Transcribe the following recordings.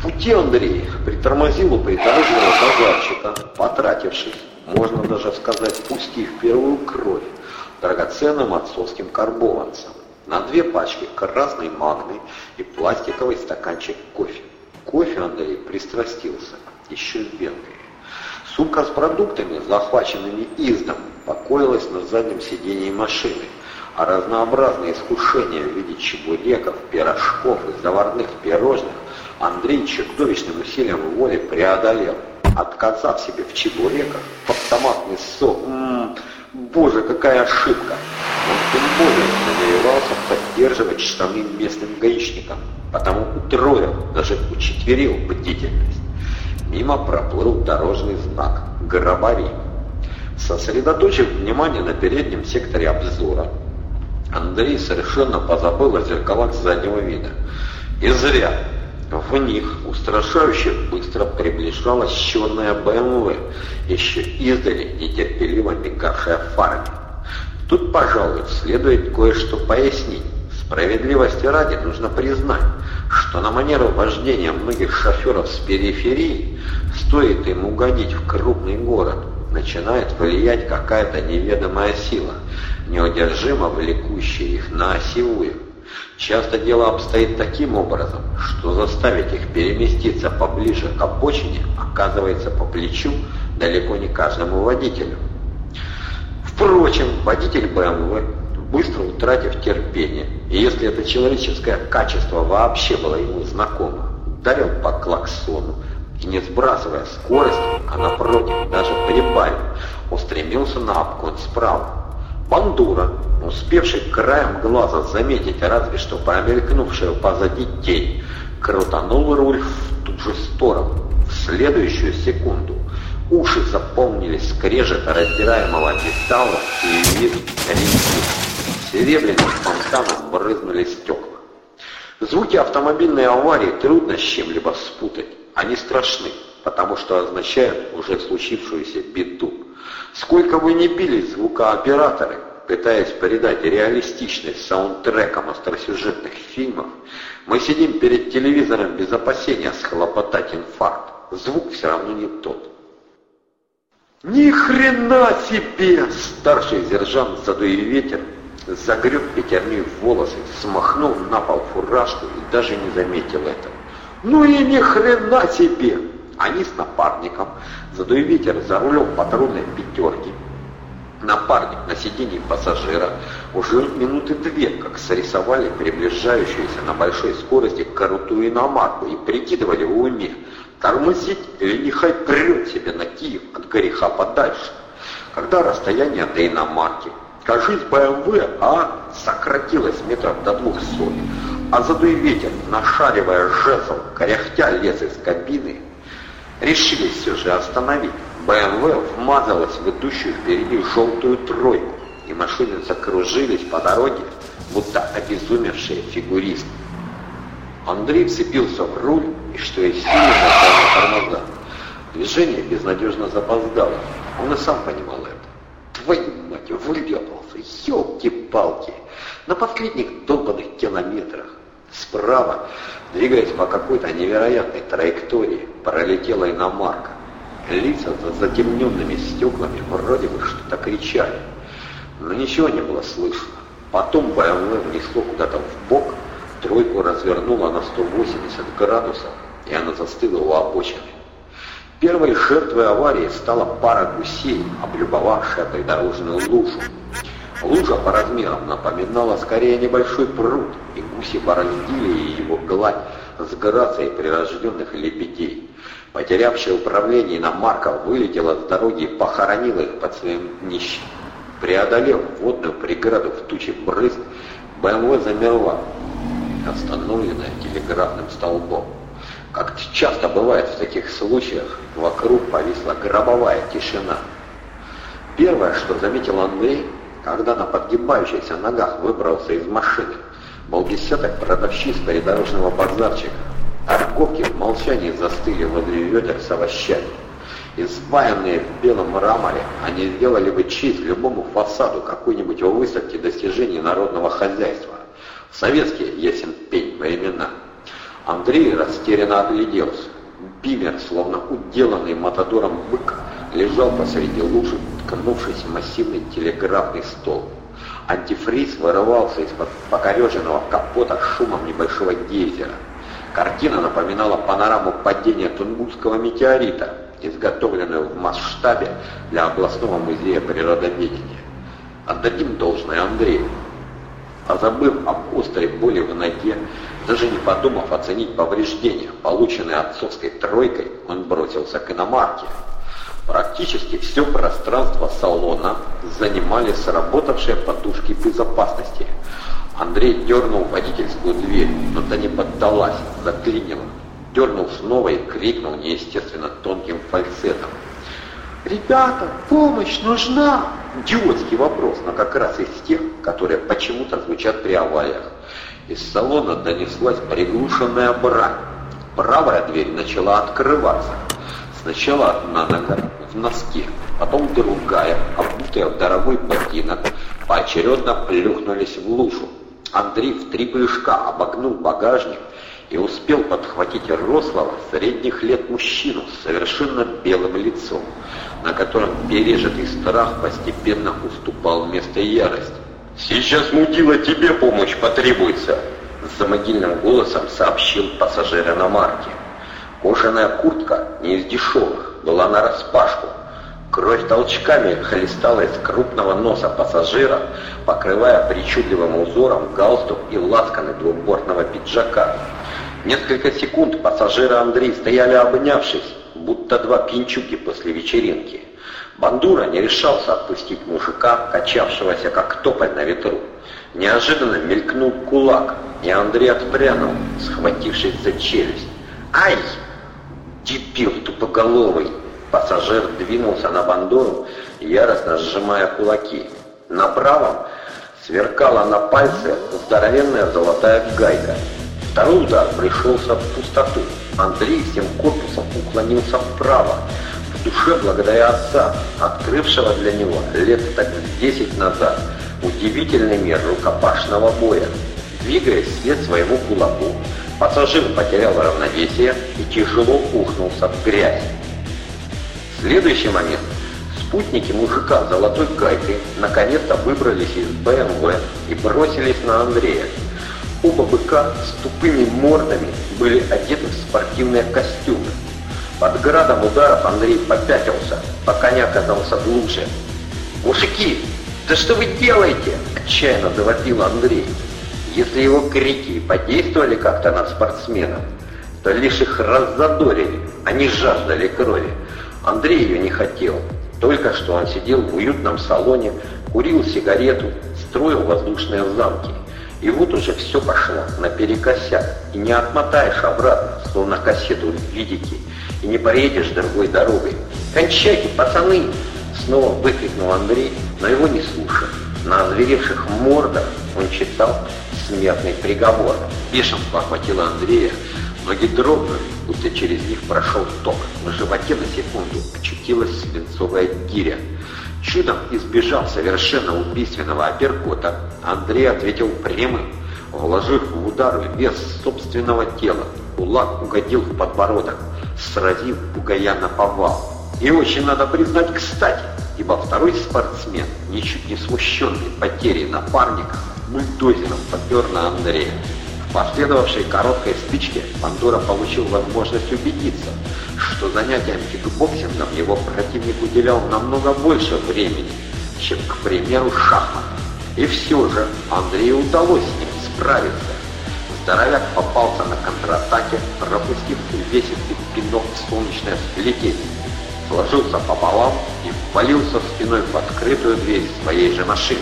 В пути Андрей притормозил у придорожного базарчика, потратившись, можно даже сказать, пустив первую кровь, драгоценным отцовским карбованцем на две пачки красной магны и пластиковый стаканчик кофе. Кофе Андрей пристрастился еще в Венгрии. Сумка с продуктами, захваченными издом, покоилась на заднем сидении машины, а разнообразные искушения в виде чебуреков, пирожков и заварных пирожных Андрей чудовищным усилием воли преодолел, отказав себе в чебуреках под томатный сок. М -м, боже, какая ошибка! Он тем более намеревался поддерживать штаны местным гаишникам, потому утроил, даже учетверил бдительность. Мимо проплыл дорожный знак «Грабари». Сосредоточив внимание на переднем секторе обзора, Андрей совершенно позабыл о зеркалах заднего вида. И зря. В них устрашающе быстро приближалась черная БМВ, еще издали нетерпеливо мигавшая фарами. Тут, пожалуй, следует кое-что пояснить. Справедливости ради нужно признать, что на манеру вождения многих шоферов с периферии стоит им угодить в крупный город, начинает влиять какая-то неведомая сила, неудержимо влекущая их на осевую. Часто дело обстоит таким образом, что заставить их переместиться поближе к обочине оказывается по плечу далеко не каждому водителю. Впрочем, водитель БМВ быстро утратив терпение, и если это человеческое качество вообще было ему знакомо, ударил по клаксону и, не сбрасывая скорость, а напротив, даже прибавив, устремился на обгон справа. Бандура, успевший краем глаза заметить разве что промелькнувшую позади тень, крутанул руль в ту же сторону. В следующую секунду уши заполнились скрежета раздираемого металла и вид резины. Серебряным фонтаном брызнули стекла. Звуки автомобильной аварии трудно с чем-либо спутать. Они страшны, потому что означают уже случившуюся беду. Сколько вы не били звукооператоры, пытаясь передать реалистичность саундтрекам остросюжетных фильмов, мы сидим перед телевизором без опасения схлопотать инфаркт. Звук все равно не тот. Ни хрена себе! Старший сержант задуя ветер загреб пятерней в волосы, смахнул на пол фуражку и даже не заметил этого. Ну и ни хрена себе! Они с напарником, задуя ветер за рулем патрульной пятерки, Напарник на сиденье пассажира. Уже минуты две, как срисовали приближающуюся на большой скорости крутую иномарку и прикидывали в уме, тормозить или нехай прет себе на Киев от греха подальше. Когда расстояние до иномарки? Кажись, БМВ А сократилось метров до двухсот, а задуй ветер, нашаривая жезл, коряхтя лез из кабины, решились все же остановить. БМВ вмазалась в идущую впереди желтую тройку, и машины закружились по дороге, будто обезумевшие фигуристы. Андрей вцепился в руль и, что из силы, нажал на тормоза. Движение безнадежно запоздало. Он и сам понимал это. Твою мать, вылепался, елки-палки. На последних долбанных километрах. Справа, двигаясь по какой-то невероятной траектории, пролетела иномарка. Лица за затемненными стеклами вроде бы что-то кричали, но ничего не было слышно. Потом БМВ внесло куда-то в бок, тройку развернула на 180 градусов, и она застыла у обочины. Первой жертвой аварии стала пара гусей, облюбовавшая придорожную лужу. Лужа по размерам напоминала скорее небольшой пруд, и гуси бороздили его гладь с грацией прирожденных лебедей. Потерявшая управление иномарка вылетела с дороги и похоронила их под своим днищем. Преодолев водную преграду в туче брызг, БМВ замерла, остановленная телеграфным столбом. Как часто бывает в таких случаях, вокруг повисла гробовая тишина. Первое, что заметил Андрей, когда на подгибающихся ногах выбрался из машины, был десяток продавщиц придорожного базарчика. Торговки в молчании застыли возле ведер с овощами. Избаянные в белом мраморе, они сделали бы честь любому фасаду какой-нибудь выставки достижений народного хозяйства. Советские ясен пень времена. Андрей растерянно огляделся. Бимер, словно уделанный матадором бык, лежал посреди лужи, ткнувшись в массивный телеграфный стол. Антифриз вырывался из-под покореженного капота шумом небольшого гейзера. Картина напоминала панораму падения Тунгусского метеорита, изготовленную в масштабе для областного музея природоведения. Отдадим должное Андрею. А забыв об острой боли в ноге, даже не подумав оценить повреждения, полученные отцовской тройкой, он бросился к иномарке. Практически все пространство салона занимали сработавшие подушки безопасности. Андрей дернул водительскую дверь, но та не поддалась, заклинила. Дернул снова и крикнул неестественно тонким фальцетом. «Ребята, помощь нужна!» Идиотский вопрос, но как раз из тех, которые почему-то звучат при авариях. Из салона донеслась приглушенная брань. Правая дверь начала открываться. Сначала одна нога в носке, потом другая, обутая в дорогой ботинок, поочередно плюхнулись в лужу. Андрей в три прыжка обогнул багажник и успел подхватить рослого средних лет мужчину с совершенно белым лицом, на котором пережитый страх постепенно уступал место ярости. «Сейчас, мудила, тебе помощь потребуется!» С замогильным голосом сообщил пассажир иномарки. Кожаная куртка, не из дешевых, была нараспашку. Кровь толчками хлестала из крупного носа пассажира, покрывая причудливым узором галстук и ласканы двубортного пиджака. Несколько секунд пассажиры Андрей стояли обнявшись, будто два пьянчуги после вечеринки. Бандура не решался отпустить мужика, качавшегося как тополь на ветру. Неожиданно мелькнул кулак, и Андрей отпрянул, схватившись за челюсть. «Ай!» Дебил тупоголовый! Пассажир двинулся на бандуру, яростно сжимая кулаки. На правом сверкала на пальце здоровенная золотая гайка. Второй удар пришелся в пустоту. Андрей всем корпусом уклонился вправо, в душе благодаря отца, открывшего для него лет так десять назад удивительный мир рукопашного боя. Двигаясь вслед своему кулаку, Пассажир потерял равновесие и тяжело ухнулся в грязь. Следующий момент спутники мужика с золотой гайкой наконец-то выбрались из БМВ и бросились на Андрея. Оба быка с тупыми мордами были одеты в спортивные костюмы. Под градом ударов Андрей попятился, пока не оказался в луже. «Мужики, да что вы делаете?» – отчаянно завопил Андрей. Если его крики подействовали как-то на спортсменов, то лишь их раззадорили, они жаждали крови. Андрей ее не хотел. Только что он сидел в уютном салоне, курил сигарету, строил воздушные замки. И вот уже все пошло наперекосяк, и не отмотаешь обратно, словно кассету в видике, и не поедешь другой дорогой. «Кончайте, пацаны!» Снова выкрикнул Андрей, но его не слушали. На озверевших мордах он читал смертный приговор. Бешенство охватило Андрея, ноги дрогнули, будто через них прошел ток. На животе на секунду очутилась свинцовая гиря. Чудом избежав совершенно убийственного апперкота, Андрей ответил прямым, вложив в удар вес собственного тела. Кулак угодил в подбородок, сразив бугая на повал. И очень надо признать кстати, ибо второй спортсмен, ничуть не смущенный потерей напарника, бульдозером попер на Андрея. Последовавшей короткой стычке Пандора получил возможность убедиться, что занятиям кикбоксингом его противник уделял намного больше времени, чем, к примеру, шахмат. И все же Андрею удалось с ним справиться. Здоровяк попался на контратаке, пропустив увесистый пинок в солнечное сплетение, сложился пополам и ввалился спиной в открытую дверь своей же машины.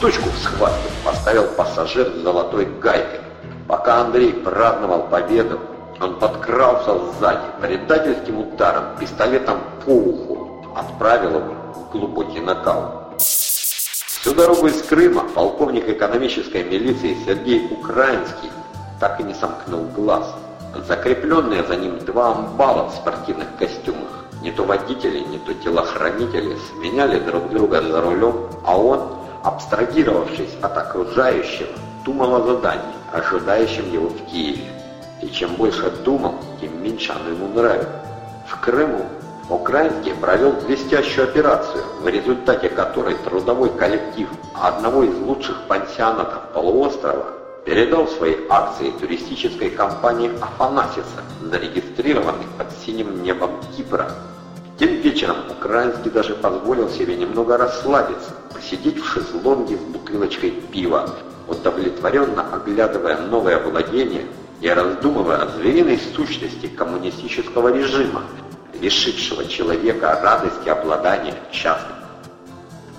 Точку в схватке поставил пассажир с золотой гайкой. Пока Андрей праздновал победу, он подкрался сзади, предательским ударом, пистолетом по уху, отправил его в глубокий нокаут. Всю дорогу из Крыма полковник экономической милиции Сергей Украинский так и не сомкнул глаз. Закрепленные за ним два амбала в спортивных костюмах, не то водители, не то телохранители, сменяли друг друга за рулем, а он абстрагировавшись от окружающего, думал о задании, ожидающем его в Киеве. И чем больше думал, тем меньше оно ему нравилось. В Крыму Украинский провел блестящую операцию, в результате которой трудовой коллектив одного из лучших пансионатов полуострова передал свои акции туристической компании «Афанасиса», зарегистрированной под синим небом Кипра. Тем вечером Украинский даже позволил себе немного расслабиться, посидеть в шезлонге с бутылочкой пива, удовлетворенно оглядывая новое владение и раздумывая о звериной сущности коммунистического режима, лишившего человека радости обладания частным.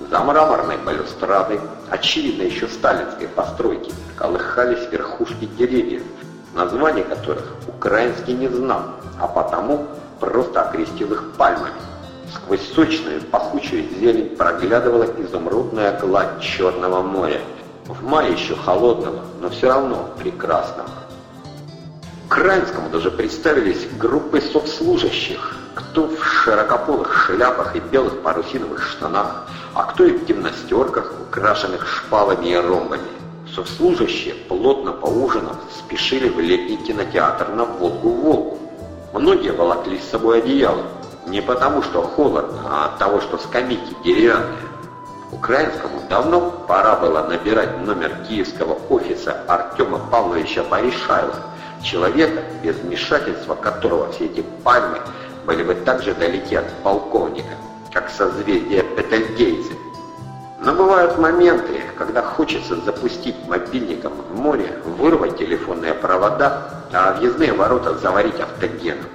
За мраморной балюстрадой, очевидно еще сталинской постройки, колыхались верхушки деревьев, названий которых украинский не знал, а потому просто окрестил их пальмами. Сквозь сочную, пахучую зелень проглядывала изумрудная гладь Черного моря. В мае еще холодного, но все равно прекрасного. Крайнскому даже представились группы совслужащих, кто в широкополых шляпах и белых парусиновых штанах, а кто и в гимнастерках, украшенных шпалами и ромбами. Совслужащие, плотно поужинав, спешили в летний кинотеатр на Волгу-Волгу. Многие волокли с собой одеяло, не потому что холодно, а от того, что скамейки деревянные. Украинскому давно пора было набирать номер киевского офиса Артема Павловича Боришайла, человека, без вмешательства которого все эти пальмы были бы так же далеки от полковника, как созвездие Бетельгейзе. Но бывают моменты, когда хочется запустить мобильником в море, вырвать телефонные провода, а въездные ворота заварить автогеном.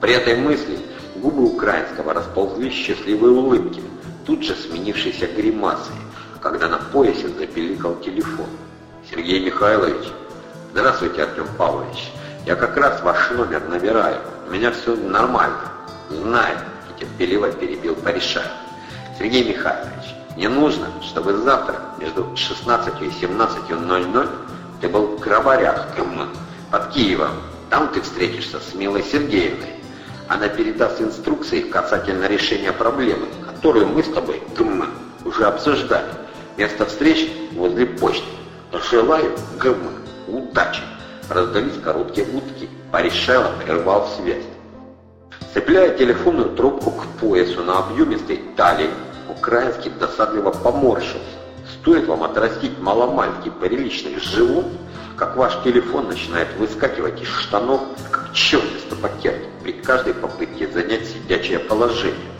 При этой мысли губы украинского расползли счастливые улыбки, тут же сменившейся гримасой, когда на поясе запеликал телефон. «Сергей Михайлович?» «Здравствуйте, Артем Павлович. Я как раз ваш номер набираю. У меня все нормально». «Знаю», — терпеливо перебил Паришаев. «Сергей Михайлович, не нужно, чтобы завтра между 16 и 17.00 ты был в Грабарях, под Киевом. Там ты встретишься с Милой Сергеевной. Она передаст инструкции касательно решения проблемы, которую мы с тобой, ГМ, уже обсуждали. Место встреч возле почты. Желаю, ГМ, удачи. Раздались короткие гудки. Паришайло прервал связь. Цепляя телефонную трубку к поясу на объемистой талии, Украинский досадливо поморщился. Стоит вам отрастить маломальский приличный живот, как ваш телефон начинает выскакивать из штанов, как черт из табакерки, при каждой попытке занять сидячее положение.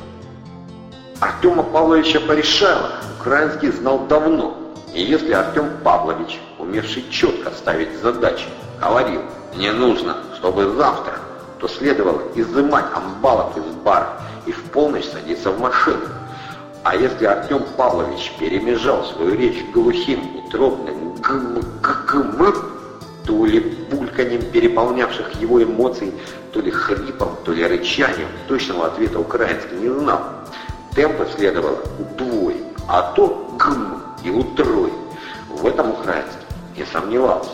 Артема Павловича Порешаева Украинский знал давно, и если Артем Павлович, умевший четко ставить задачи, говорил «не нужно, чтобы завтра», то следовало изымать амбалов из бара и в полночь садиться в машину. А если Артем Павлович перемежал свою речь глухим и трудным гм-гм, то ли бульканьем переполнявших его эмоций, то ли хрипом, то ли рычанием, точного ответа украинский не знал. Темпа следовало удвоить, а то гм и утрой. В этом украинский не сомневался.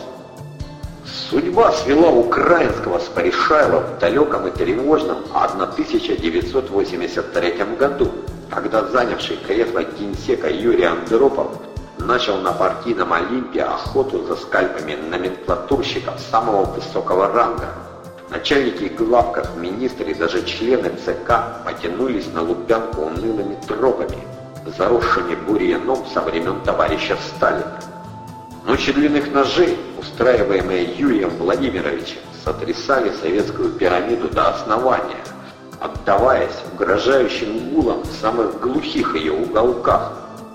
Судьба свела украинского с Паришайлом в далеком и тревожном 1983 году, когда занявший кресло генсека Юрий Андропов начал на партийном Олимпе охоту за скальпами номенклатурщиков самого высокого ранга. Начальники главков, министры и даже члены ЦК потянулись на Лубянку унылыми тропами, заросшими бурьяном со времен товарища Сталина. Ночи длинных ножей, устраиваемые Юрием Владимировичем, сотрясали советскую пирамиду до основания, отдаваясь угрожающим гулам в самых глухих ее уголках.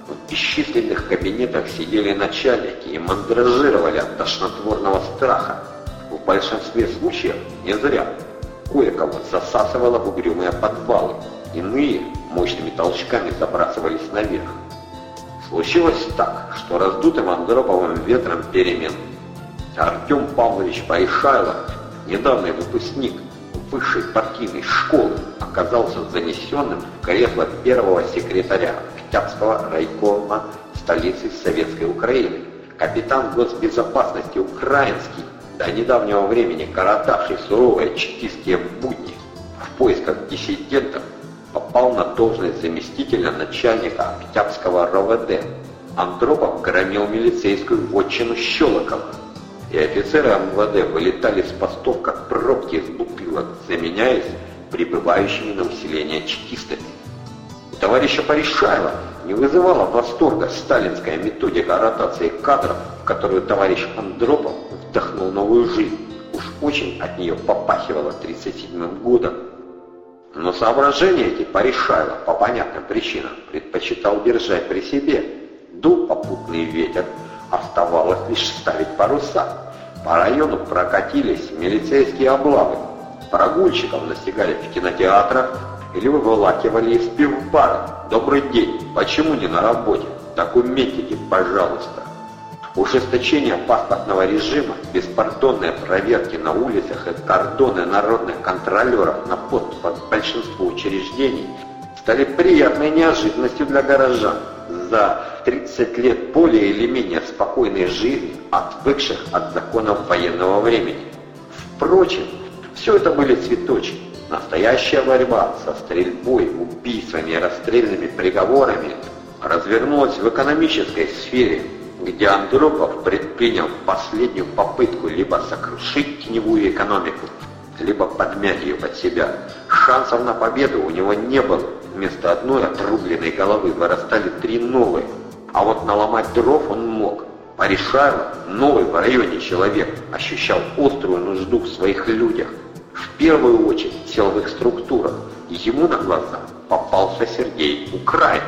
В бесчисленных кабинетах сидели начальники и мандражировали от тошнотворного страха. В большинстве случаев не зря. Кое-кого засасывало в угрюмые подвалы, иные мощными толчками забрасывались наверх. Случилось так, что раздутым Андроповым ветром перемен Артем Павлович Байшайло, недавний выпускник высшей партийной школы, оказался занесенным в кресло первого секретаря Октябрьского райкома столицы Советской Украины. Капитан госбезопасности украинский, до недавнего времени коротавший суровые чекистские будни в поисках диссидентов, попал на должность заместителя начальника Октябрьского РОВД. Андропов громил милицейскую вотчину Щелокова. и офицеры МВД вылетали с постов, как пробки из бутылок, заменяясь прибывающими на усиление чекистами. У товарища Паришаева не вызывала восторга сталинская методика ротации кадров, которую товарищ Андропов вдохнул новую жизнь. Уж очень от нее попахивало 37-м годом. Но соображения эти Паришаева по понятным причинам предпочитал держать при себе. Дул попутный ветер, оставалось лишь ставить паруса. По району прокатились милицейские облавы. Прогульщиков настигали в кинотеатрах или выволакивали из пивбара. «Добрый день, почему не на работе? Документики, пожалуйста». Ужесточение паспортного режима, беспардонные проверки на улицах и кордоны народных контролеров на подступах к большинству учреждений стали приятной неожиданностью для горожан за 30 лет более или менее спокойной жизни, отвыкших от законов военного времени. Впрочем, все это были цветочки. Настоящая борьба со стрельбой, убийствами и расстрельными приговорами развернулась в экономической сфере, где Андропов предпринял последнюю попытку либо сокрушить теневую экономику, либо подмять ее под себя. Шансов на победу у него не было. Вместо одной отрубленной головы вырастали три новые. А вот наломать дров он мог. Порешайло, новый в районе человек, ощущал острую нужду в своих людях. В первую очередь в силовых структурах. Ему на глаза попался Сергей Украин.